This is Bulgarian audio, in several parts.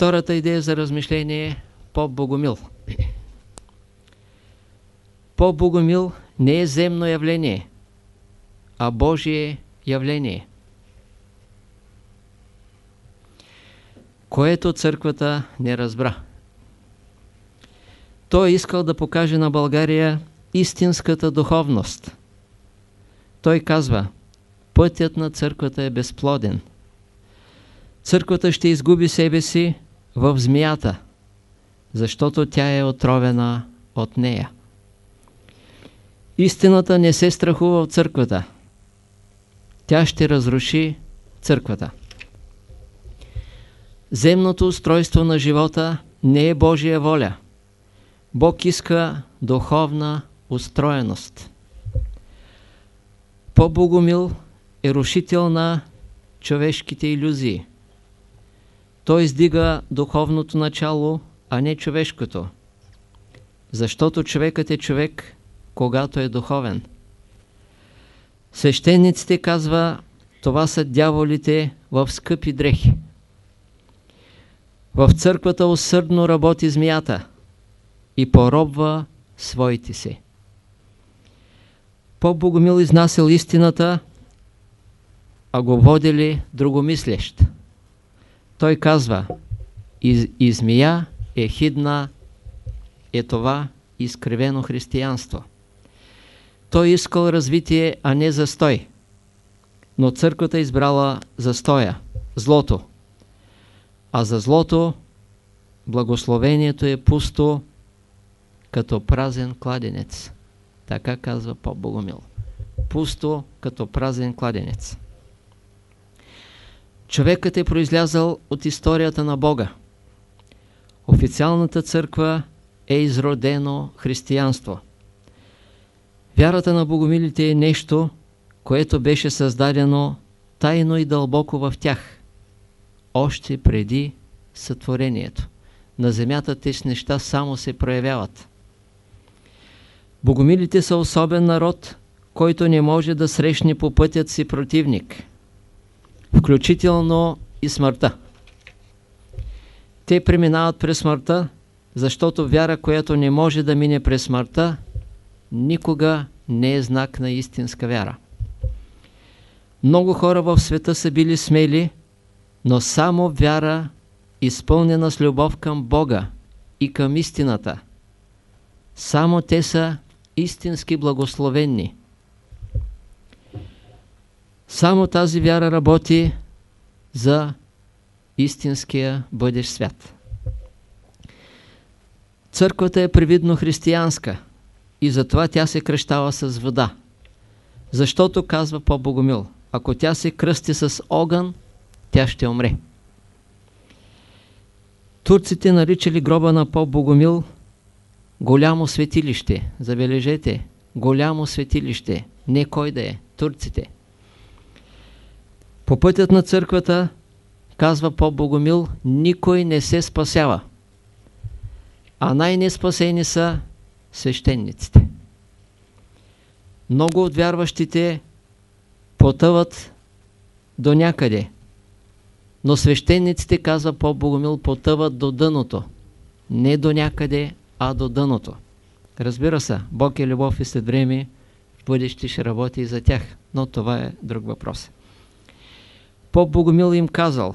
Втората идея за размишление е по-богомил. По-богомил не е земно явление, а Божие явление. Което църквата не разбра. Той е искал да покаже на България истинската духовност. Той казва, пътят на църквата е безплоден. Църквата ще изгуби себе си в змията, защото тя е отровена от нея. Истината не се страхува от църквата. Тя ще разруши църквата. Земното устройство на живота не е Божия воля. Бог иска духовна устроеност. По-богомил е рушител на човешките иллюзии. Той издига духовното начало, а не човешкото. Защото човекът е човек, когато е духовен. Свещениците казва, това са дяволите в скъпи дрехи. В църквата усърдно работи змията и поробва своите си. По-богомил изнасял истината, а го водили другомислещ. Той казва, и, и змия е хидна, е това изкривено християнство. Той искал развитие, а не застой. Но църквата избрала застоя, злото. А за злото благословението е пусто като празен кладенец. Така казва по Богомил. Пусто като празен кладенец. Човекът е произлязал от историята на Бога. Официалната църква е изродено християнство. Вярата на богомилите е нещо, което беше създадено тайно и дълбоко в тях, още преди сътворението. На земята тези неща само се проявяват. Богомилите са особен народ, който не може да срещне по пътят си противник, включително и смъртта. Те преминават през смъртта, защото вяра, която не може да мине през смъртта, никога не е знак на истинска вяра. Много хора в света са били смели, но само вяра, изпълнена с любов към Бога и към истината. Само те са истински благословенни. Само тази вяра работи за истинския бъдещ свят. Църквата е привидно християнска и затова тя се кръщава с вода. Защото, казва по-богомил, ако тя се кръсти с огън, тя ще умре. Турците наричали гроба на по-богомил голямо светилище. Забележете, голямо светилище. Не кой да е, турците. По пътят на църквата, казва по-богомил, никой не се спасява. А най-неспасени са свещениците. Много от вярващите потъват до някъде. Но свещениците, казва по-богомил, потъват до дъното. Не до някъде, а до дъното. Разбира се, Бог е любов и след време в бъдеще ще работи и за тях. Но това е друг въпрос. По-богомил им казал,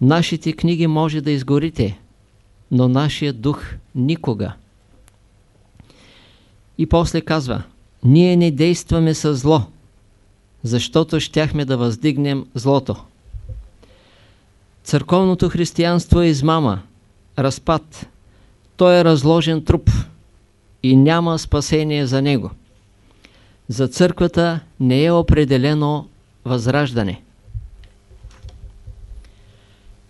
нашите книги може да изгорите, но нашия дух никога. И после казва, ние не действаме с зло, защото щяхме да въздигнем злото. Църковното християнство е измама, разпад. Той е разложен труп и няма спасение за него. За църквата не е определено възраждане.